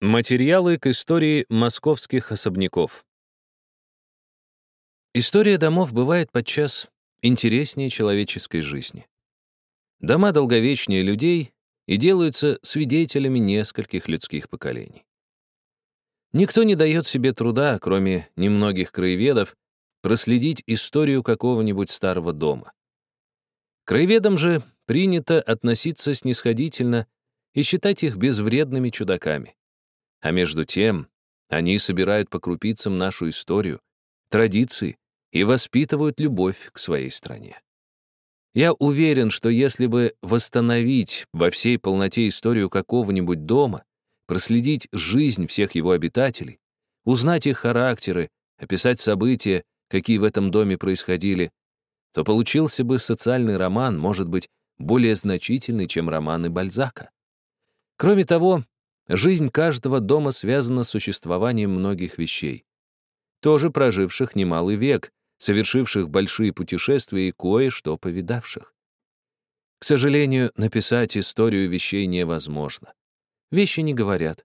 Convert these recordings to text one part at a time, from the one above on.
Материалы к истории московских особняков. История домов бывает подчас интереснее человеческой жизни. Дома долговечнее людей и делаются свидетелями нескольких людских поколений. Никто не дает себе труда, кроме немногих краеведов, проследить историю какого-нибудь старого дома. Краеведам же принято относиться снисходительно и считать их безвредными чудаками. А между тем, они собирают по крупицам нашу историю, традиции и воспитывают любовь к своей стране. Я уверен, что если бы восстановить во всей полноте историю какого-нибудь дома, проследить жизнь всех его обитателей, узнать их характеры, описать события, какие в этом доме происходили, то получился бы социальный роман, может быть, более значительный, чем романы Бальзака. Кроме того, Жизнь каждого дома связана с существованием многих вещей. Тоже проживших немалый век, совершивших большие путешествия и кое-что повидавших. К сожалению, написать историю вещей невозможно. Вещи не говорят,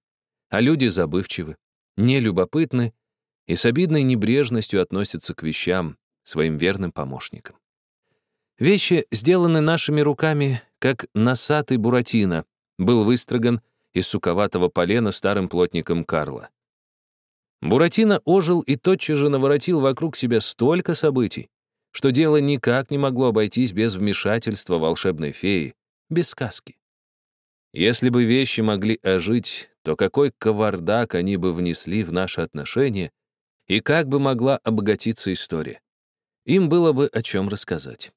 а люди забывчивы, нелюбопытны и с обидной небрежностью относятся к вещам, своим верным помощникам. Вещи сделаны нашими руками, как носатый Буратино, был выстроган из суковатого полена старым плотником Карла. Буратино ожил и тотчас же наворотил вокруг себя столько событий, что дело никак не могло обойтись без вмешательства волшебной феи, без сказки. Если бы вещи могли ожить, то какой кавардак они бы внесли в наши отношения, и как бы могла обогатиться история. Им было бы о чем рассказать.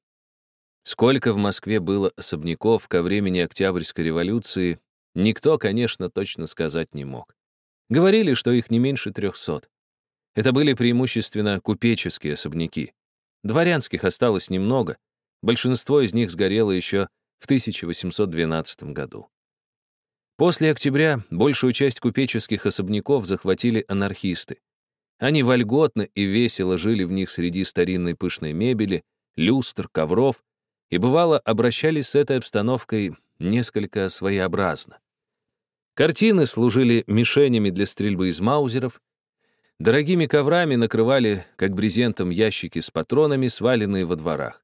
Сколько в Москве было особняков ко времени Октябрьской революции, Никто, конечно, точно сказать не мог. Говорили, что их не меньше трехсот. Это были преимущественно купеческие особняки. Дворянских осталось немного, большинство из них сгорело еще в 1812 году. После октября большую часть купеческих особняков захватили анархисты. Они вольготно и весело жили в них среди старинной пышной мебели, люстр, ковров, и, бывало, обращались с этой обстановкой несколько своеобразно. Картины служили мишенями для стрельбы из маузеров, дорогими коврами накрывали, как брезентом, ящики с патронами, сваленные во дворах.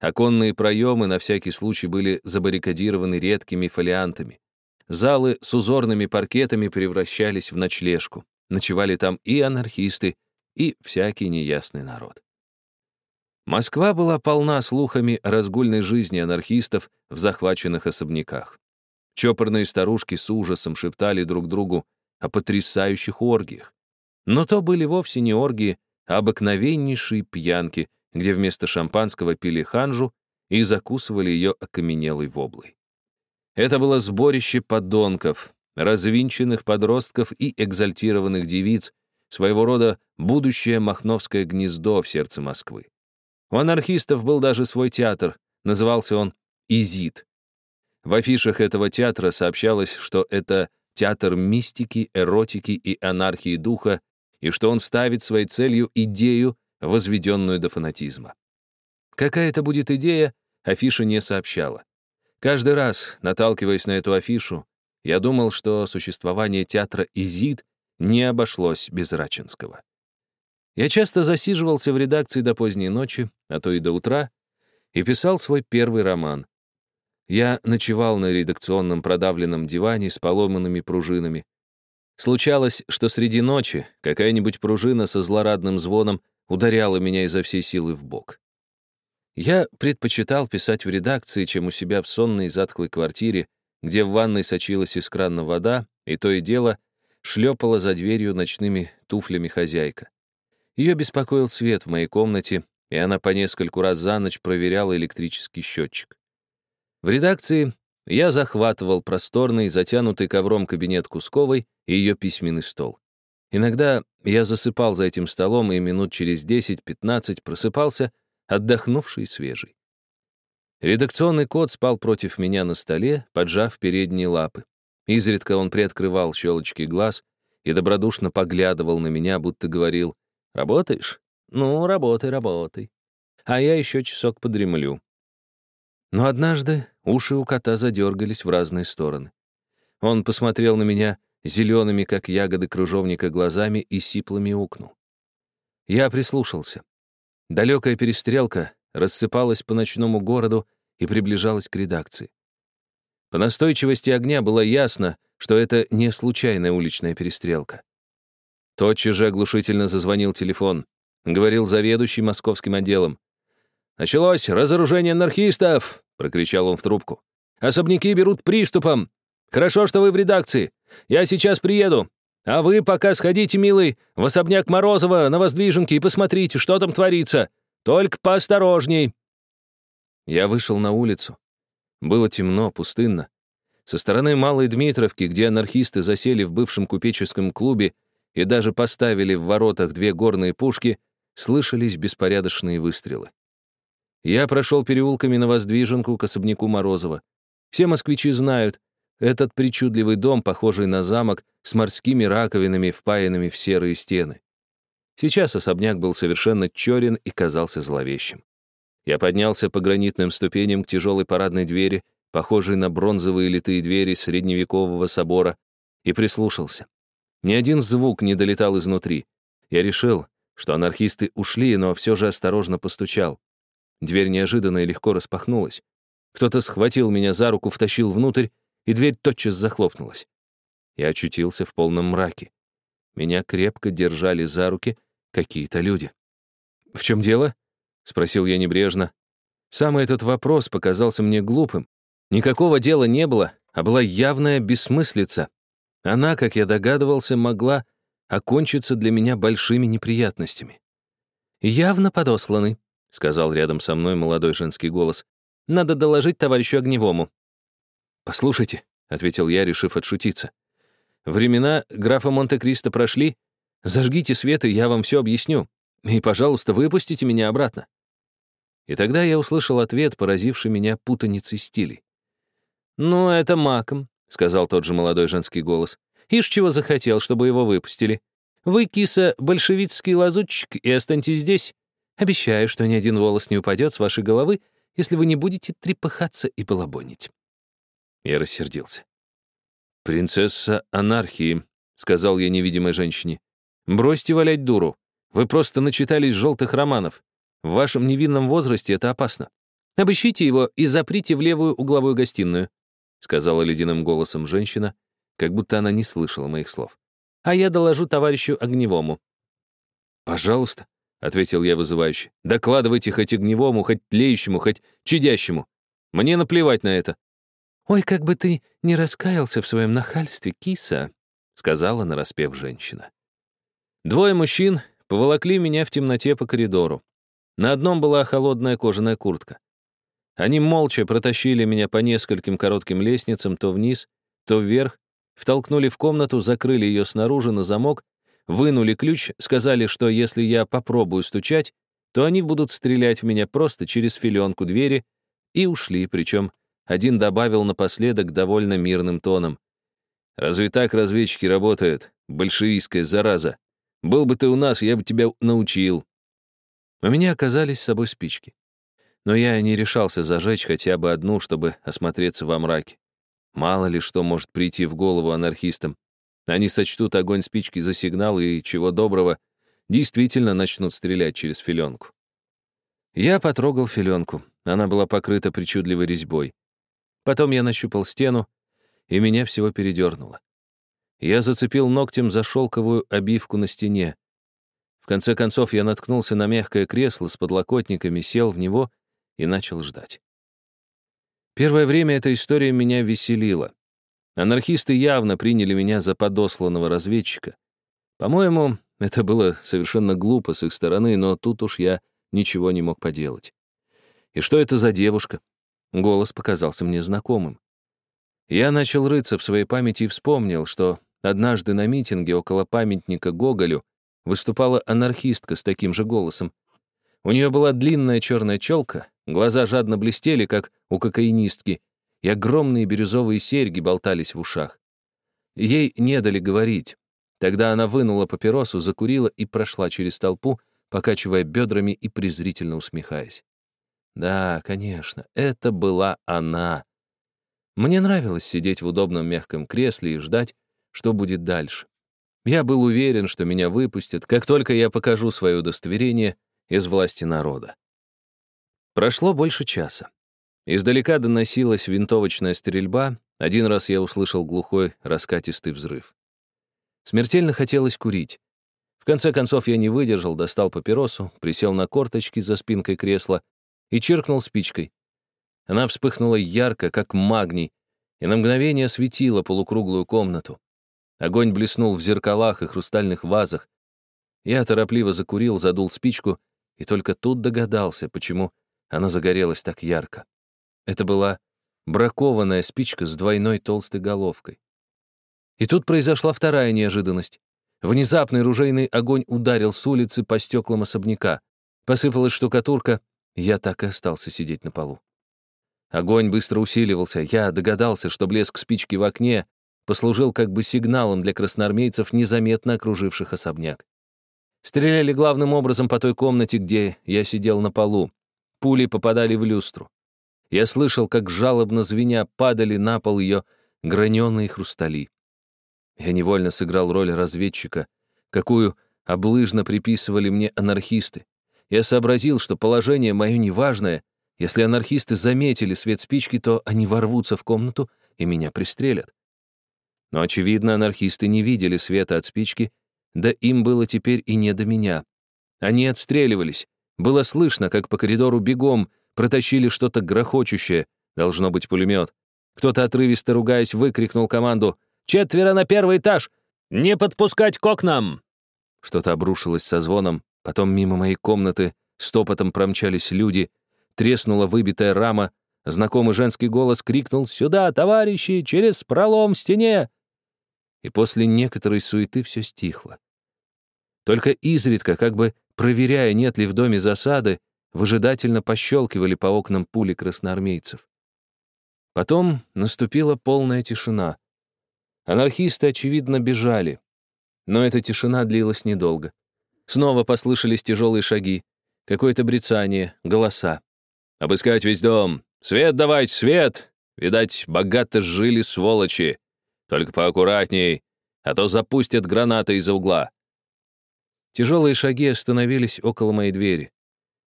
Оконные проемы на всякий случай были забаррикадированы редкими фолиантами. Залы с узорными паркетами превращались в ночлежку. Ночевали там и анархисты, и всякий неясный народ. Москва была полна слухами разгульной жизни анархистов в захваченных особняках. Чопорные старушки с ужасом шептали друг другу о потрясающих оргиях. Но то были вовсе не оргии, а обыкновеннейшие пьянки, где вместо шампанского пили ханжу и закусывали ее окаменелой воблой. Это было сборище подонков, развинченных подростков и экзальтированных девиц, своего рода будущее махновское гнездо в сердце Москвы. У анархистов был даже свой театр, назывался он «Изит». В афишах этого театра сообщалось, что это театр мистики, эротики и анархии духа, и что он ставит своей целью идею, возведенную до фанатизма. Какая это будет идея, афиша не сообщала. Каждый раз, наталкиваясь на эту афишу, я думал, что существование театра «Изид» не обошлось без Рачинского. Я часто засиживался в редакции до поздней ночи, а то и до утра, и писал свой первый роман. Я ночевал на редакционном продавленном диване с поломанными пружинами. Случалось, что среди ночи какая-нибудь пружина со злорадным звоном ударяла меня изо всей силы в бок. Я предпочитал писать в редакции, чем у себя в сонной затхлой квартире, где в ванной сочилась из крана вода, и то и дело шлепала за дверью ночными туфлями хозяйка. Ее беспокоил свет в моей комнате, и она по нескольку раз за ночь проверяла электрический счетчик. В редакции я захватывал просторный, затянутый ковром кабинет Кусковой и ее письменный стол. Иногда я засыпал за этим столом и минут через 10-15 просыпался, отдохнувший и свежий. Редакционный кот спал против меня на столе, поджав передние лапы. Изредка он приоткрывал щелочки глаз и добродушно поглядывал на меня, будто говорил «Работаешь? Ну, работай, работай. А я еще часок подремлю». Но однажды уши у кота задергались в разные стороны. Он посмотрел на меня зелеными, как ягоды кружовника, глазами и сипло укнул. Я прислушался. Далекая перестрелка рассыпалась по ночному городу и приближалась к редакции. По настойчивости огня было ясно, что это не случайная уличная перестрелка. Тотчас же оглушительно зазвонил телефон. Говорил заведующий московским отделом. «Началось разоружение анархистов!» — прокричал он в трубку. «Особняки берут приступом! Хорошо, что вы в редакции. Я сейчас приеду. А вы пока сходите, милый, в особняк Морозова на Воздвиженке и посмотрите, что там творится. Только поосторожней». Я вышел на улицу. Было темно, пустынно. Со стороны Малой Дмитровки, где анархисты засели в бывшем купеческом клубе и даже поставили в воротах две горные пушки, слышались беспорядочные выстрелы. Я прошел переулками на Воздвиженку к особняку Морозова. Все москвичи знают, этот причудливый дом, похожий на замок, с морскими раковинами, впаянными в серые стены. Сейчас особняк был совершенно черен и казался зловещим. Я поднялся по гранитным ступеням к тяжелой парадной двери, похожей на бронзовые литые двери средневекового собора, и прислушался. Ни один звук не долетал изнутри. Я решил, что анархисты ушли, но все же осторожно постучал. Дверь неожиданно и легко распахнулась. Кто-то схватил меня за руку, втащил внутрь, и дверь тотчас захлопнулась. Я очутился в полном мраке. Меня крепко держали за руки какие-то люди. «В чем дело?» — спросил я небрежно. Сам этот вопрос показался мне глупым. Никакого дела не было, а была явная бессмыслица. Она, как я догадывался, могла окончиться для меня большими неприятностями. «Явно подосланы», — сказал рядом со мной молодой женский голос. «Надо доложить товарищу Огневому». «Послушайте», — ответил я, решив отшутиться. «Времена графа Монте-Кристо прошли. Зажгите свет, и я вам все объясню. И, пожалуйста, выпустите меня обратно». И тогда я услышал ответ, поразивший меня путаницей стилей. «Ну, это маком», — сказал тот же молодой женский голос. «Ишь, чего захотел, чтобы его выпустили. Вы, киса, большевистский лазутчик, и останьтесь здесь. Обещаю, что ни один волос не упадет с вашей головы, если вы не будете трепыхаться и балабонить». Я рассердился. «Принцесса анархии», — сказал я невидимой женщине. «Бросьте валять дуру. Вы просто начитались желтых романов. В вашем невинном возрасте это опасно. Обыщите его и заприте в левую угловую гостиную», — сказала ледяным голосом женщина, как будто она не слышала моих слов. «А я доложу товарищу Огневому». «Пожалуйста», — ответил я вызывающе, «докладывайте хоть Огневому, хоть тлеющему, хоть чадящему. Мне наплевать на это». «Ой, как бы ты не раскаялся в своем нахальстве, киса», — сказала нараспев женщина. Двое мужчин поволокли меня в темноте по коридору. На одном была холодная кожаная куртка. Они молча протащили меня по нескольким коротким лестницам то вниз, то вверх, втолкнули в комнату, закрыли ее снаружи на замок, вынули ключ, сказали, что если я попробую стучать, то они будут стрелять в меня просто через филенку двери, и ушли, причем один добавил напоследок довольно мирным тоном. «Разве так разведчики работают? Большевистская зараза. Был бы ты у нас, я бы тебя научил». У меня оказались с собой спички. Но я не решался зажечь хотя бы одну, чтобы осмотреться во мраке. Мало ли что может прийти в голову анархистам. Они сочтут огонь спички за сигнал и, чего доброго, действительно начнут стрелять через филенку. Я потрогал филенку. Она была покрыта причудливой резьбой. Потом я нащупал стену, и меня всего передернуло. Я зацепил ногтем за шелковую обивку на стене. В конце концов я наткнулся на мягкое кресло с подлокотниками, сел в него и начал ждать. Первое время эта история меня веселила. Анархисты явно приняли меня за подосланного разведчика. По-моему, это было совершенно глупо с их стороны, но тут уж я ничего не мог поделать. И что это за девушка? Голос показался мне знакомым. Я начал рыться в своей памяти и вспомнил, что однажды на митинге около памятника Гоголю выступала анархистка с таким же голосом. У нее была длинная черная челка, глаза жадно блестели, как у кокаинистки, и огромные бирюзовые серьги болтались в ушах. Ей не дали говорить. Тогда она вынула папиросу, закурила и прошла через толпу, покачивая бедрами и презрительно усмехаясь. Да, конечно, это была она. Мне нравилось сидеть в удобном мягком кресле и ждать, что будет дальше. Я был уверен, что меня выпустят, как только я покажу свое удостоверение из власти народа. Прошло больше часа. Издалека доносилась винтовочная стрельба, один раз я услышал глухой, раскатистый взрыв. Смертельно хотелось курить. В конце концов я не выдержал, достал папиросу, присел на корточки за спинкой кресла и чиркнул спичкой. Она вспыхнула ярко, как магний, и на мгновение осветила полукруглую комнату. Огонь блеснул в зеркалах и хрустальных вазах. Я торопливо закурил, задул спичку, и только тут догадался, почему она загорелась так ярко. Это была бракованная спичка с двойной толстой головкой. И тут произошла вторая неожиданность. Внезапный ружейный огонь ударил с улицы по стеклам особняка. Посыпалась штукатурка, я так и остался сидеть на полу. Огонь быстро усиливался. Я догадался, что блеск спички в окне послужил как бы сигналом для красноармейцев, незаметно окруживших особняк. Стреляли главным образом по той комнате, где я сидел на полу. Пули попадали в люстру. Я слышал, как жалобно звеня падали на пол ее граненые хрустали. Я невольно сыграл роль разведчика, какую облыжно приписывали мне анархисты. Я сообразил, что положение мое неважное. Если анархисты заметили свет спички, то они ворвутся в комнату и меня пристрелят. Но, очевидно, анархисты не видели света от спички, да им было теперь и не до меня. Они отстреливались. Было слышно, как по коридору бегом протащили что-то грохочущее, должно быть пулемет. Кто-то отрывисто ругаясь выкрикнул команду Четверо на первый этаж! Не подпускать к окнам!» Что-то обрушилось со звоном, потом мимо моей комнаты стопотом промчались люди, треснула выбитая рама, знакомый женский голос крикнул «Сюда, товарищи, через пролом в стене!» И после некоторой суеты все стихло. Только изредка, как бы проверяя, нет ли в доме засады, выжидательно пощелкивали по окнам пули красноармейцев. Потом наступила полная тишина. Анархисты, очевидно, бежали. Но эта тишина длилась недолго. Снова послышались тяжелые шаги, какое-то брецание, голоса. «Обыскать весь дом! Свет давать, свет! Видать, богато жили сволочи! Только поаккуратней, а то запустят гранаты из-за угла!» Тяжелые шаги остановились около моей двери.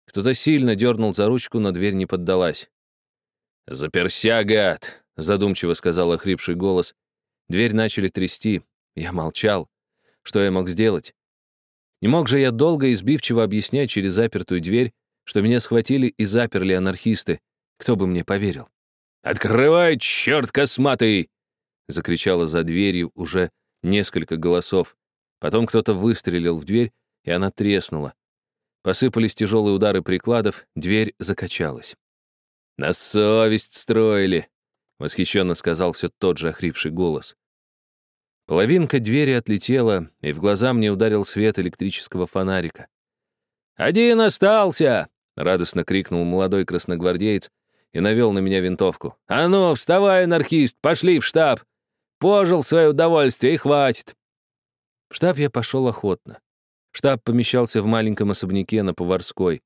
Кто-то сильно дернул за ручку, но дверь не поддалась. «Заперся, гад!» — задумчиво сказал охрипший голос, Дверь начали трясти. Я молчал. Что я мог сделать? Не мог же я долго и сбивчиво объяснять через запертую дверь, что меня схватили и заперли анархисты. Кто бы мне поверил? «Открывай, черт косматый!» Закричало за дверью уже несколько голосов. Потом кто-то выстрелил в дверь, и она треснула. Посыпались тяжелые удары прикладов, дверь закачалась. «На совесть строили!» — восхищенно сказал все тот же охрипший голос. Половинка двери отлетела, и в глаза мне ударил свет электрического фонарика. «Один остался!» — радостно крикнул молодой красногвардеец и навел на меня винтовку. «А ну, вставай, анархист, пошли в штаб! Пожил свое удовольствие и хватит!» В штаб я пошел охотно. Штаб помещался в маленьком особняке на Поварской.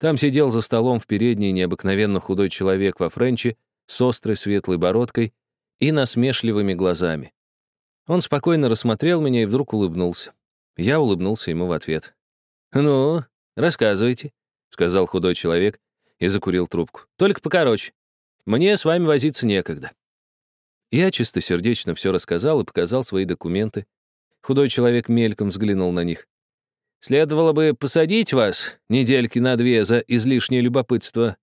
Там сидел за столом в передней необыкновенно худой человек во френче с острой светлой бородкой и насмешливыми глазами. Он спокойно рассмотрел меня и вдруг улыбнулся. Я улыбнулся ему в ответ. «Ну, рассказывайте», — сказал худой человек и закурил трубку. «Только покороче. Мне с вами возиться некогда». Я чистосердечно все рассказал и показал свои документы. Худой человек мельком взглянул на них. «Следовало бы посадить вас недельки на две за излишнее любопытство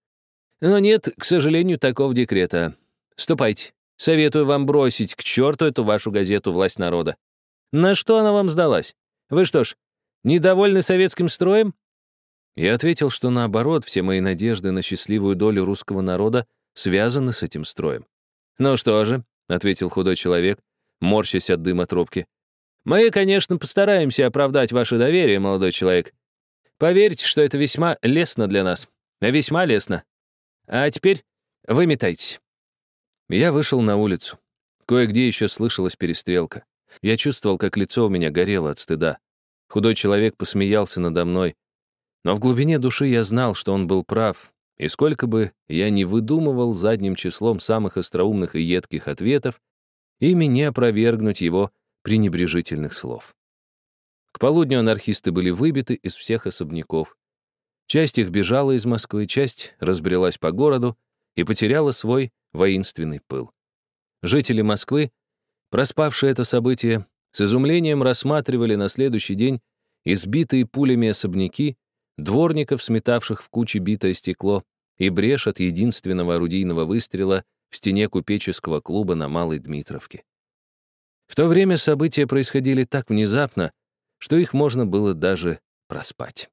но нет, к сожалению, такого декрета. Ступайте. Советую вам бросить к черту эту вашу газету «Власть народа». На что она вам сдалась? Вы что ж, недовольны советским строем? Я ответил, что наоборот, все мои надежды на счастливую долю русского народа связаны с этим строем. «Ну что же», — ответил худой человек, морщась от дыма трубки, «мы, конечно, постараемся оправдать ваше доверие, молодой человек. Поверьте, что это весьма лестно для нас. Весьма лестно. А теперь выметайтесь». Я вышел на улицу. Кое-где еще слышалась перестрелка. Я чувствовал, как лицо у меня горело от стыда. Худой человек посмеялся надо мной. Но в глубине души я знал, что он был прав, и сколько бы я ни выдумывал задним числом самых остроумных и едких ответов, ими не опровергнуть его пренебрежительных слов. К полудню анархисты были выбиты из всех особняков. Часть их бежала из Москвы, часть разбрелась по городу и потеряла свой воинственный пыл. Жители Москвы, проспавшие это событие, с изумлением рассматривали на следующий день избитые пулями особняки, дворников, сметавших в кучи битое стекло, и брешь от единственного орудийного выстрела в стене купеческого клуба на Малой Дмитровке. В то время события происходили так внезапно, что их можно было даже проспать.